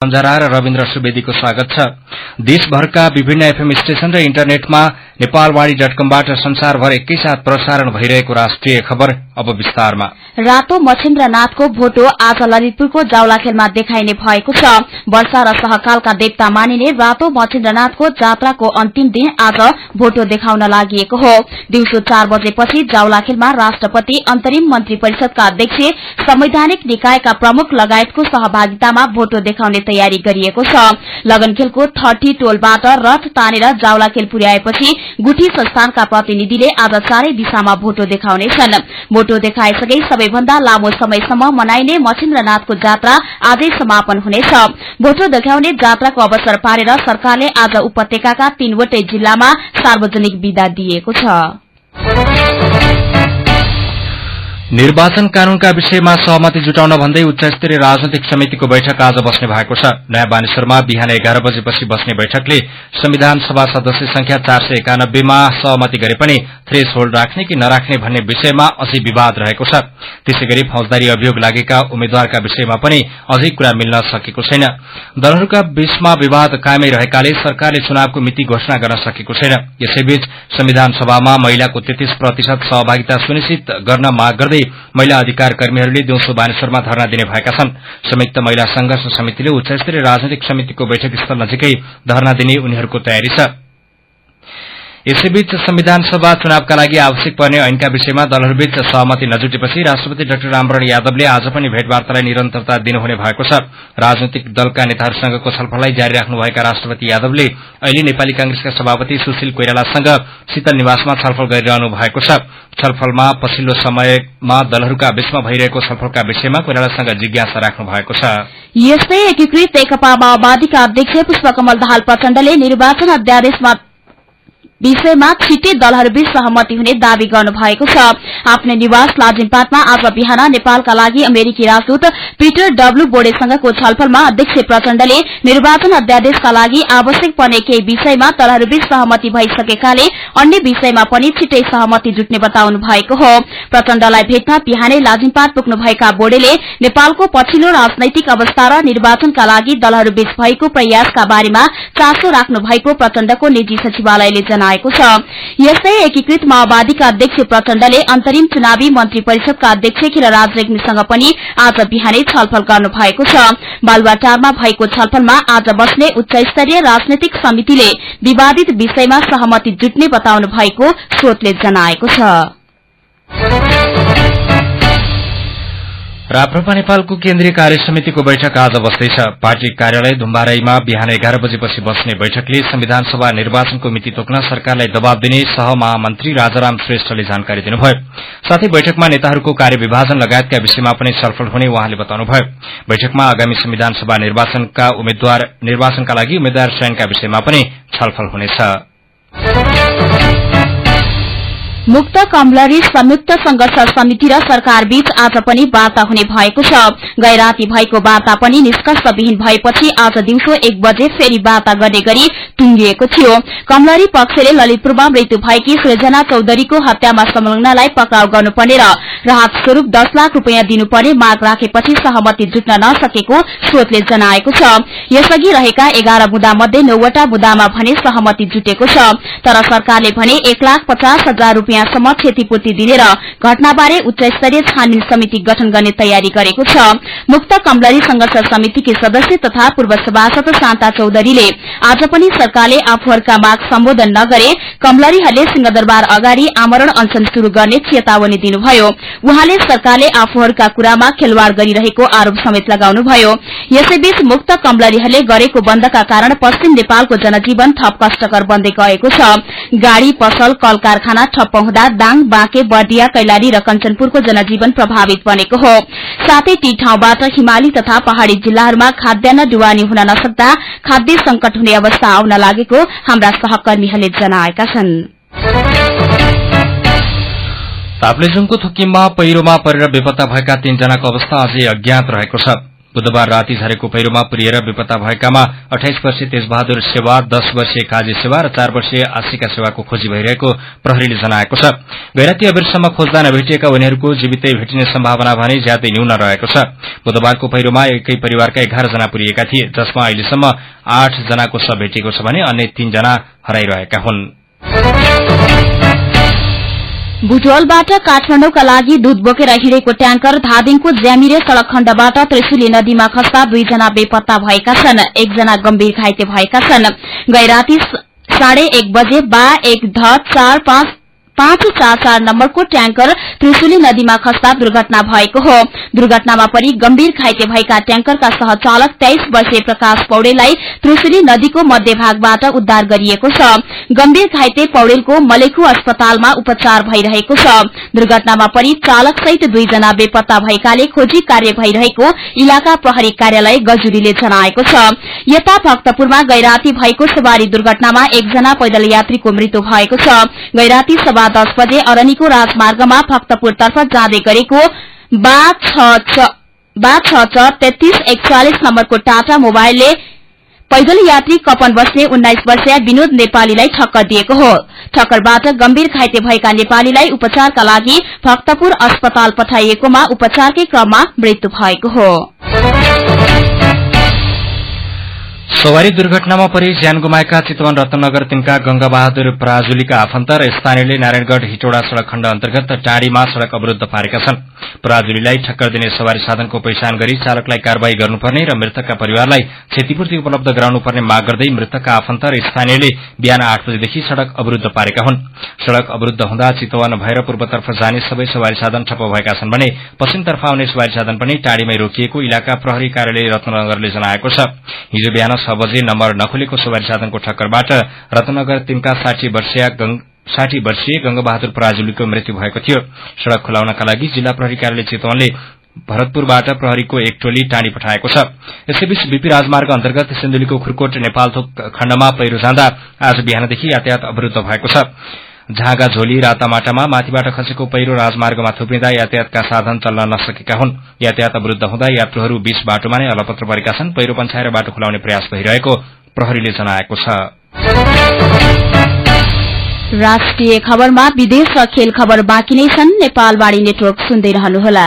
बन्जारा र रविन्द्र सुवेदीको स्वागत छ। देशभरका विभिन्न एफएम स्टेशन र इन्टरनेटमा नेपालवाणी डट कमबाट संसारभर एकैसाथ प्रसारण भइरहेको राष्ट्रिय खबर अब विस्तारमा। रातो मछेन्द्रनाथको भोटो आज ललितपुरको जाउलाखेलमा देखाइने भएको छ। वर्षा र सहकालका देवता मानिने रातो मछेन्द्रनाथको जात्राको अन्तिम दिन आज भोटो देखाउन लागि हो। दिउँसो चार बजेपछि जाउलाखेलमा राष्ट्रपति अन्तरिम मन्त्री परिषदका अध्यक्ष संवैधानिक निकायका प्रमुख लगायतको सहभागितामा भोटो देखाउने तयारी गरिएको छ। लगनखेलको थर्टी टोलबाट रथ तानेर जाउलाखेल पुर्याएपछि गुठी संस्थानका प्रतिनिधिले आज चारै दिशामा भोटो देखाउनेछन्। भोटो देखाएसँगै सबैभन्दा लामो समयसम्म मनाइने मछिन्द्रनाथको जात्रा आजै समापन हुनेछ। भोटो देखाउने जात्राको अवसर पारेर सरकारले आज उपत्यकाका तीनवटै जिल्लामा सार्वजनिक विदा दिएको छ। निर्वाचन कानूनका विषयमा सहमति जुटाउन भन्दै उच्च स्तरीय राजनैतिक समितिको बैठक आज बस्ने भएको छ। नयाँ बानेश्वरमा बिहान एघार बजेपछि बस्ने बैठकले संविधान सभा सदस्य संख्या चार सय एकानब्बेमा सहमति गरे पनि थ्रेस होल्ड राख्ने कि नराख्ने भन्ने विषयमा अझै विवाद रहेको छ। त्यसै गरी फौजदारी अभियोग लागेका उम्मेद्वारका विषयमा पनि अझै कुरा मिल्न सकेको छैन। दलहरूका बीचमा विवाद कायमै रहेकाले सरकारले चुनावको मिति घोषणा गर्न सकेको छैन। यसैबीच संविधान सभामा महिलाको तेत्तीस प्रतिशत सहभागिता सुनिश्चित गर्न माग गर्दै महिला अधिकार कर्मीहरूले दिउँसो बानेश्वरमा धरना दिने भएका छन्। संयुक्त महिला संघर्ष समितिले उच्च स्तरीय राजनैतिक समितिको बैठक स्थल नजिकै धरना दिने उनीहरूको तयारी छ। यसैबीच संविधान सभा चुनावका लागि आवश्यक पर्ने ऐनका विषयमा दलहरूबीच सहमति नजुटेपछि राष्ट्रपति डाक्टर रामवरण यादवले आज पनि भेटवार्तालाई निरन्तरता दिनुहुने भएको छ। राजनैतिक दलका नेताहरूसँगको छलफललाई जारी राख्नुभएका राष्ट्रपति यादवले अहिले नेपाली कांग्रेसका सभापति सुशील कोइरालासँग शीतल निवासमा छलफल गरिरहनु भएको छ। छलफलमा पछिल्लो समयमा दलहरूका बीचमा भइरहेको छलफलका विषयमा कोइरालासँग जिज्ञासा राख्नु भएको छ। यस्तै एकीकृत एकपा माओवादीका अध्यक्ष पुष्पकमल दाहाल प्रचण्डले निर्वाचन अध्यादेशमा विषयमा छिट्टै दलहरूबीच सहमति हुने दावी गर्नुभएको छ। आफ्नो निवास लाजिमपाटमा आज बिहान नेपालका लागि अमेरिकी राजदूत पीटर डब्लू बोडेसँगको छलफलमा अध्यक्ष प्रचण्डले निर्वाचन अध्यादेशका लागि आवश्यक पर्ने केही विषयमा दलहरूबीच सहमति भइसकेकाले अन्य विषयमा पनि छिट्टै सहमति जुट्ने बताउनु भएको हो। प्रचण्डलाई भेट्न बिहानै लाजिमपाट पुग्नुभएका बोडेले नेपालको पछिल्लो राजनैतिक अवस्था र निर्वाचनका लागि दलहरूबीच भएको प्रयासका बारेमा चासो राख्नु भएको प्रचण्डको निजी सचिवालयले जनाए जनाएको छ। यस्तै एकीकृत माओवादीका अध्यक्ष प्रचण्डले अन्तरिम चुनावी मन्त्री परिषदका अध्यक्ष खिलराज रेग्मीसँग पनि आज बिहानै छलफल गर्नु भएको छ। बालुवाटारमा भएको छलफलमा आज बस्ने उच्च स्तरीय राजनैतिक समितिले विवादित विषयमा सहमति जुट्ने बताउनु भएको स्रोतले जनाएको छ। राप्रपा नेपालको केन्द्रीय कार्य समितिको बैठक आज बस्दैछ पार्टी कार्यालय धुम्बाराईमा बिहान एघार बजेपछि बस्ने बैठकले संविधान सभा निर्वाचनको मिति तोक्न सरकारलाई दबाव दिने सहमहामन्त्री राजाराम श्रेष्ठले जानकारी दिनुभयो। साथै बैठकमा नेताहरूको कार्यविभाजन लगायतका विषयमा पनि छलफल हुने उहाँले बताउनुभयो। बैठकमा आगामी संविधान सभा निर्वाचनका लागि उम्मेद्वार चयनका विषयमा पनि छलफल हुनेछ। Thank you. मुक्त कमलरी संयुक्त संघर्ष समिति र सरकार बीच आज पनि वार्ता हुने भएको छ। गैराती भएको वार्ता पनि निष्कर्षविहीन भएपछि आज दिउँसो एक बजे फेरि वार्ता गर्ने गरी टुंगिएको थियो। कमलरी पक्षले ललितपुरमा मृत्यु भएकी सृजना चौधरीको हत्यामा संलग्नलाई पक्राउ गर्नुपर्ने र राहत स्वरूप दश लाख रूपियाँ दिनुपर्ने माग राखेपछि सहमति जुट्न नसकेको स्रोतले जनाएको छ। यसअघि रहेका एघार बुँदा मध्ये नौवटा बुँदामा भने सहमति जुटेको छ। तर सरकारले भने एक लाख पचास हजार रूपियाँसम्म क्षतिपूर्ति दिने र घटनाबारे उच्च स्तरीय छानबिन समिति गठन गर्ने तयारी गरेको छ। मुक्त कमलरी संघर्ष समितिकी सदस्य तथा पूर्व सभासद शान्ता चौधरीले आज पनि सरकारले आफूहरूका माग सम्बोधन नगरे कमलरीहरूले सिंहदरबार अगाडि आमरण अनशन शुरू गर्ने चेतावनी दिनुभयो। उहाँले सरकारले आफूहरूका कुरामा खेलवाड़ गरिरहेको आरोप समेत लगाउनुभयो। यसैबीच मुक्त कमलरीहरूले गरेको बन्दका कारण पश्चिम नेपालको जनजीवन थप कष्टकर बन्दै गएको छ। गाड़ी पसल कल कारखाना ठप्प हुँदा दाङ बाँके बर्दिया कैलाली र कञ्चनपुरको जनजीवन प्रभावित बनेको हो। साथै ती ठाउँबाट हिमाली तथा पहाड़ी जिल्लाहरूमा खाद्यान्न डुवानी हुन नसक्दा खाद्य संकट हुने अवस्था आउन लागेको हाम्रा सहकर्मीहरूले जनाएका छन्। ताप्लेजुङको थुकिममा पहिरोमा परेर बेपत्ता भएका तीनजनाको अवस्था अझै अज्ञात रहेको छ। बुधबार राति झरेको पहिरोमा पुरिएर बेपत्ता भएकामा अठाइस वर्षीय तेजबहादुर सेवा दश वर्षीय काजी सेवा र चार वर्षीय आशिका सेवाको खोजी भइरहेको प्रहरीले जनाएको छ। गैराती अबेरसम्म खोज्दा नभेटिएका उनीहरूको जीवितै भेटिने सम्भावना भने ज्यादै न्यून रहेको छ। बुधबारको पहिरोमा एकै परिवारका एघार जना पुरिएका थिए जसमा अहिलेसम्म आठ जनाको शव भेटिएको छ भने अन्य तीनजना हराइरहेका हुन्। बुटवलबाट काठमाडौँका लागि दूध बोकेर हिँडेको ट्याङ्कर धादिङको ज्यामिरे सड़क खण्डबाट त्रिशुली नदीमा खस्दा दुईजना बेपत्ता भएका छन्। एकजना गम्भीर घाइते भएका छन्। गैराती साढे एक बजे बा एक ध चार पाँच पाँच चार चार नम्बरको ट्याङ्कर त्रिशुली नदीमा खस्दा दुर्घटना भएको हो। दुर्घटनामा पनि गम्भीर घाइते भएका ट्याङ्करका सहचालक तेइस वर्षीय प्रकाश पौडेललाई त्रिशुली नदीको मध्यभागबाट उद्धार गरिएको छ। गम्भीर घाइते पौडेलको मलेखु अस्पतालमा उपचार भइरहेको छ। दुर्घटनामा पनि चालक सहित दुईजना बेपत्ता भएकाले खोजी कार्य भइरहेको इलाका प्रहरी कार्यालय गजुरीले जनाएको छ। यता भक्तपुरमा गैराती भएको सवारी दुर्घटनामा एकजना पैदल यात्रीको मृत्यु भएको छ। सभा दस बजे अरनीको राजमार्गमा भक्तपुरतर्फ जाँदै गरेको बा छ तेत्तीस एकचालिस नम्बरको टाटा मोबाइलले पैदल यात्री कपन बस्ने उन्नाइस वर्षीय विनोद नेपालीलाई ठक्कर दिएको हो। ठक्करबाट गम्भीर घाइते भएका नेपालीलाई उपचारका लागि भक्तपुर अस्पताल पठाइएकोमा उपचारकै क्रममा मृत्यु भएको हो। सवारी दुर्घटनामा परि ज्यान गुमाएका चितवन रत्नगर तिनका गंगाबहादुर पराजुलीका आफन्त र स्थानीयले नारायणगढ़ हिटोड़ा सड़क खण्ड अन्तर्गत टाँडीमा सड़क अवरूद्ध पारेका छन्। पराजुलीलाई ठक्कर दिने सवारी साधनको पहिचान गरी चालकलाई कार्यवाही गर्नुपर्ने र मृतकका परिवारलाई क्षतिपूर्ति उपलब्ध गराउनुपर्ने माग गर्दै मृतकका आफन्त र स्थानीयले बिहान आठ बजेदेखि सड़क अवरूद्ध पारेका हुन्। सड़क अवरूद्ध हुँदा चितवन भएर पूर्वतर्फ जाने सबै सवारी साधन ठप्प भएका छन् भने पश्चिमतर्फ आउने सवारी साधन पनि टाँडीमै रोकिएको इलाका प्रहरी कार्यालय रत्नगरले जनाएको छ। हिजो बिहान छ बजे नम्बर नखुलेको सवारी साधनको ठक्करबाट रत्नगर तिनका साठी वर्षीय साठी वर्षीय गंगबहादुर पराजुलीको मृत्यु भएको थियो। सड़क खुलाउनका लागि जिल्ला प्रहरी कार्यालय चितवनले भरतपुरबाट प्रहरीको एक टोली टाँडी पठाएको छ। यसैबीच बीपी राजमार्ग अन्तर्गत सिन्धुलीको खुरकोट नेपालथोक खण्डमा पहिरो जाँदा आज बिहानदेखि यातायात अवरूद्ध भएको छ। झागा झोली रातामाटामा माथिबाट खसेको पहिरो राजमार्गमा थुप्रिँदा यातायातका साधन चल्न नसकेका हुन्। यातायात अवरूद्ध हुँदा यात्रुहरू बीच बाटोमा नै अलपत्र परेका छन्। पहिरो पन्छाएर बाटो खुलाउने प्रयास भइरहेको प्रहरीले जनाएको छ। राष्ट्रिय खबरमा विदेश र खेल खबर बाँकी नै छन्। नेपालवाणी नेटवर्क सुन्दै रहनुहोला।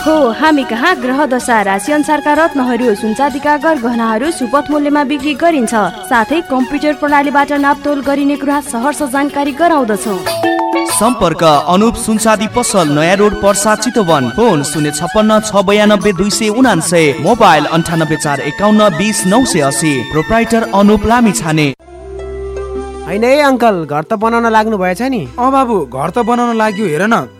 हो हामी कहाँ ग्रह दशा राशि अनुसारका रत्नहरू सुनचाँदीका गहनाहरू सुपथ मूल्यमा बिक्री गरिन्छ। साथै कम्प्युटर प्रणालीबाट नापतोल गरिने कुरा सहरर्ष जानकारी गराउँदछौ। सम्पर्क अनुप सुनसादी पसल नयाँ रोड पर्सा चितवन। फोन शून्य छप्पन्न छ बयानब्बे दुई सय उनान्सय मोबाइल अन्ठानब्बे चार एकाउन्न बिस नौ सय असी प्रोप्राइटर अनुप लामी छाने होइन है अङ्कल घर त बनाउन लाग्नु भएछ नि। अँ बाबु घर त बनाउन लाग्यो हेर न।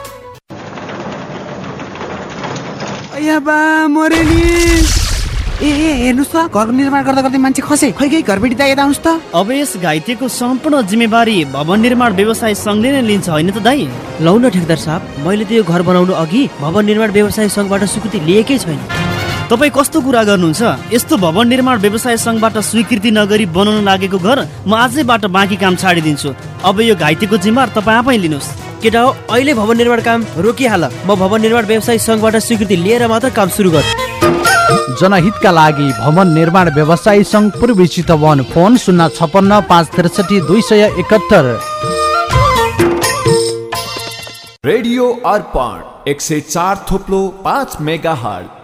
बा मरे नि ए ए हेर्नुहोस् त घरको निर्माण गर्दा गर्दै मान्छे खसे। खै खै घरबेटी त यता आउनुहोस् त। अब यस घाइतेको सम्पूर्ण जिम्मेवारी भवन निर्माण व्यवसाय सङ्घले नै लिन्छ होइन त दाई? लौ न ठेकदार साहब मैले त यो घर बनाउनु अघि भवन निर्माण व्यवसाय सङ्घबाट स्वीकृति लिएकै छैन। तपाईँ कस्तो कुरा गर्नुहुन्छ? यस्तो भवन निर्माण व्यवसाय सङ्घबाट स्वीकृति नगरी बनाउन लागेको घर म आजैबाट बाँकी काम छाडिदिन्छु। अब यो घाइतेको जिम्मेवार तपाईँ आफै लिनुहोस्। केटा हो अहिले भवन निर्माण काम रोकिहाल। म भवन निर्माण व्यवसाय सङ्घबाट स्वीकृति लिएर मात्र काम सुरु गर्छु जनहितका लागि भवन निर्माण व्यवसायी सङ्घ पूर्वी चितवन फोन शून्य छपन्न पाँच त्रिसठी दुई सय एकहत्तर। रेडियो अर्पण एक सय चार थोप्लो पाँच मेगा हट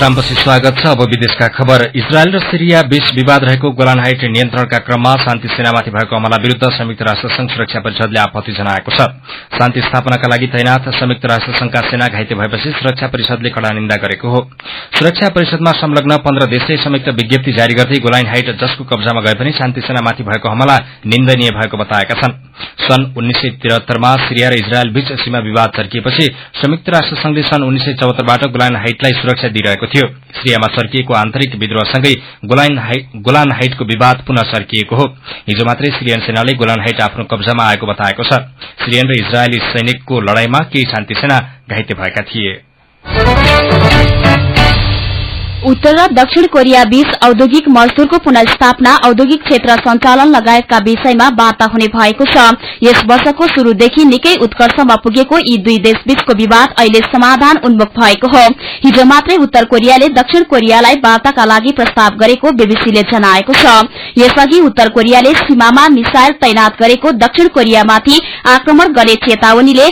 स्वागत छ। अब विदेशका खबर। इजरायल र सिरिया बीच विवाद रहेको गोलान हाइट नियन्त्रणका क्रममा शान्ति सेनामाथि भएको हमला विरूद्ध संयुक्त राष्ट्र संघ सुरक्षा परिषदले आपत्ति जनाएको छ। शान्ति स्थापनाका लागि तैनाथ संयुक्त राष्ट्र संघका सेना घाइते भएपछि सुरक्षा परिषदले कड़ा निन्दा गरेको हो। सुरक्षा परिषदमा संलग्न पन्ध्र देशले संयुक्त विज्ञप्ति जारी गर्दै गोलाइन हाइट जसको कब्जामा गए पनि शान्ति सेनामाथि भएको हमला निन्दनीय भएको बताएका छन्। सन् उन्नाइस सय त्रिहत्तरमा सिरिया र इजरायल बीच सीमा विवाद चर्किएपछि संयुक्त राष्ट्र संघले सन् उन्नाइस सय चौहत्तरबाट गोलान हाइटलाई सुरक्षा दिइरहेको थियो। सिरियामा चर्किएको आन्तरिक विद्रोहसँगै गोलान हाइटको विवाद पुनः चर्किएको हो। हिजो मात्रै सिरियन सेनाले गोलान हाइट आफ्नो कब्जामा आएको बताएको छ। सिरियन र इजरायली सैनिकको लड़ाईमा केही शान्ति सेना घाइते भएका थिए। उत्तर र दक्षिण कोरिया बीच औद्योगिक मजदूरको पुनस्थापना औद्योगिक क्षेत्र सञ्चालन लगायतका विषयमा वार्ता हुने भएको छ। यस वर्षको शुरूदेखि निकै उत्कर्षमा पुगेको यी दुई देशबीचको विवाद अहिले समाधान उन्मुख भएको हो। हिजो मात्रै उत्तर कोरियाले दक्षिण कोरियालाई वार्ताका लागि प्रस्ताव गरेको बीबीसीले जनाएको छ। यसअघि उत्तर कोरियाले सीमामा मिसाइल तैनात गरेको दक्षिण कोरियामाथि आक्रमण गर्ने चेतावनीले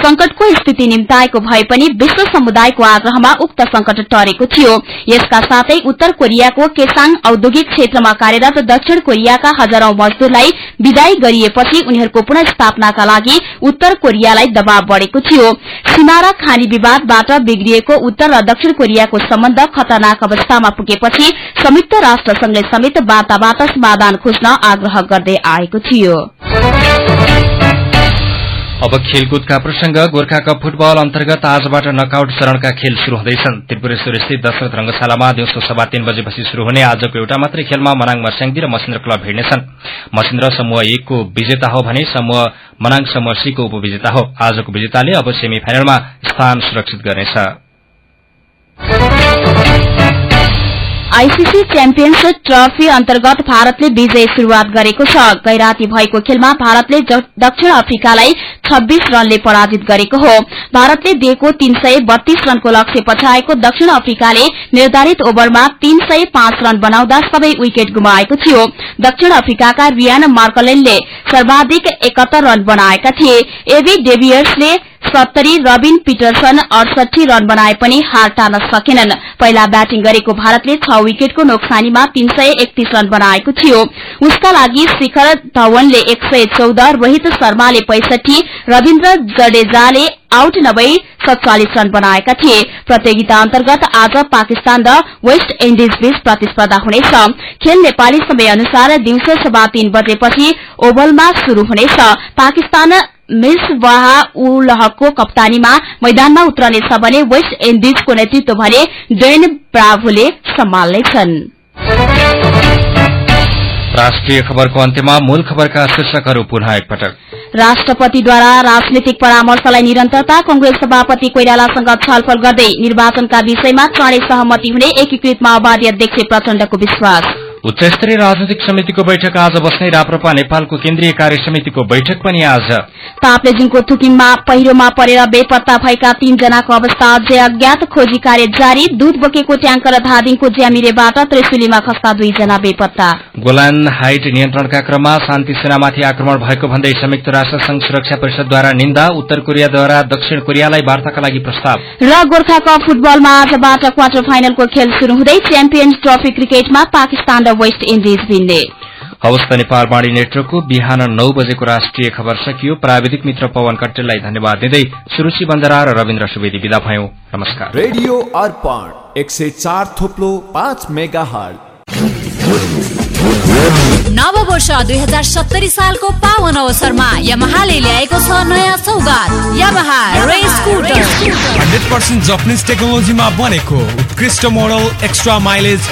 संकटको स्थिति निम्ताएको भए पनि विश्व समुदायको आग्रहमा उक्त संकट टरेको थियो। यसका साथै उत्तर कोरियाको केसाङ औद्योगिक क्षेत्रमा कार्यरत दक्षिण कोरियाका हजारौं मजदूरलाई विदाई गरिएपछि उनीहरूको पुनस्थापनाका लागि उत्तर कोरियालाई दबाव बढ़ेको थियो। सीमा र खानी विवादबाट बिग्रिएको उत्तर र दक्षिण कोरियाको सम्बन्ध खतरनाक अवस्थामा पुगेपछि संयुक्त राष्ट्र संघले समेत वार्ताबाट समाधान खोज्न आग्रह गर्दै आएको थियो। अब खेलकुदका प्रसंग गोर्खा कप फुटबल अन्तर्गत आजबाट नकआउट चरणका खेल शुरू हुँदैछन्। त्रिपुरेश्वर स्थित दशरथ रंगशालामा दिउँसो सभा तीन बजेपछि शुरू हुने आजको एउटा मात्रै खेलमा मनाङ मर्स्याङदी र मसिन्द्र क्लब भिड्नेछन् मसिन्द्र समूह एकको विजेता हो भने समूह मनाङ समूह सीको उपविजेता हो। आजको विजेताले अब सेमी फाइनलमा स्थान सुरक्षित गर्नेछ। आईसीसी च्याम्पियन्स ट्रफी अन्तर्गत भारतले विजय शुरूआत गरेको छ। गैराती भएको खेलमा भारतले दक्षिण अफ्रिकालाई छब्बीस रनले पराजित गरेको हो। भारतले दिएको तीन सय बत्तीस रनको लक्ष्य पछाएको दक्षिण अफ्रिकाले निर्धारित ओभरमा तीन सय पाँच रन बनाउँदा सबै विकेट गुमाएको थियो। दक्षिण अफ्रिकाका रियान मार्कलेनले सर्वाधिक एकहत्तर रन बनाएका थिए। एभी डेभियर्सले सत्तरी रबिन पिटरसन अडसठी रन बनाए पनि हार टार्न सकेनन्। पहिला ब्याटिङ गरेको भारतले छ विकेटको नोक्सानीमा तीन सय एकतीस रन बनाएको थियो। उसका लागि शिखर धवनले एक सय चौध रोहित शर्माले पैसठी रविन्द्र जडेजाले आउट नभई सत्तालिस रन बनाएका थिए। प्रतियोगिता अन्तर्गत आज पाकिस्तान र वेस्ट इण्डिज बीच प्रतिस्पर्धा हुनेछ। खेल नेपाली समय अनुसार दिउँसो सभा तीन बजेपछि ओभलमा शुरू हुनेछ। पाकिस्तान मिसवाह उलहको कप्तानीमा मैदानमा उत्रनेछ भने वेस्ट इण्डिजको नेतृत्व भने डेन ब्राभोले सम्हाल्नेछन्। राष्ट्रिय खबरको अन्त्यमा मूल खबरका शीर्षकहरू पुनः एकपटक राष्ट्रपतिद्वारा राजनैतिक परामर्शलाई निरन्तरता कंग्रेस सभापति कोइरालासँग छलफल गर्दै निर्वाचनका विषयमा चाँडै सहमति हुने एकीकृत माओवादी अध्यक्ष प्रचण्डको विश्वास। उच्चस्तरीय राजनैतिक समितिको बैठक आज बस्ने राप्रपा नेपालको केन्द्रीय कार्य समितिको बैठक पनि आज। ताप्लेजुङको थुकिममा पहिरोमा परेर बेपत्ता भएका तीनजनाको अवस्था अझै अज्ञात। खोजी कार्य जारी। दूध बोकेको ट्याङ्कर धादिङको ज्यामिरेबाट त्रिशुलीमा खस्ता दुईजना बेपत्ता। गोलान हाइट नियन्त्रणका क्रममा शान्ति सेनामाथि आक्रमण भएको भन्दै संयुक्त राष्ट्र संघ सुरक्षा परिषदद्वारा निन्दा उत्तर कोरियाद्वारा दक्षिण कोरियालाई वार्ताका लागि प्रस्ताव। र गोर्खा कप फुटबलमा आजबाट क्वार्टर फाइनलको खेल शुरू हुँदै च्याम्पियन्स ट्रफी क्रिकेटमा पाकिस्तान र वेस्ट इन्डिज भिन्ने हवस् त नेपाल बाणी नेटवर्कको बिहान नौ बजेको राष्ट्रिय खबर सकियो। प्राविधिक मित्र पवन कटेललाई धन्यवाद दिँदै सुरुचि बन्दरा र रविन्द्र सुवेदी विदा भयौं। नमस्कार। रेडियो अर्पण एक सय चार थोप्लो पाँच मेगा नव वर्ष दुई हजार सत्तरी सालको पावन अवसरमा यमहाले ल्याएको छ नयाँ सौगात Yamaha race scooter. Hundred percent Japanese टेक्नोलोजीमा बनेको उत्कृष्ट मोडल एक्स्ट्रा माइलेज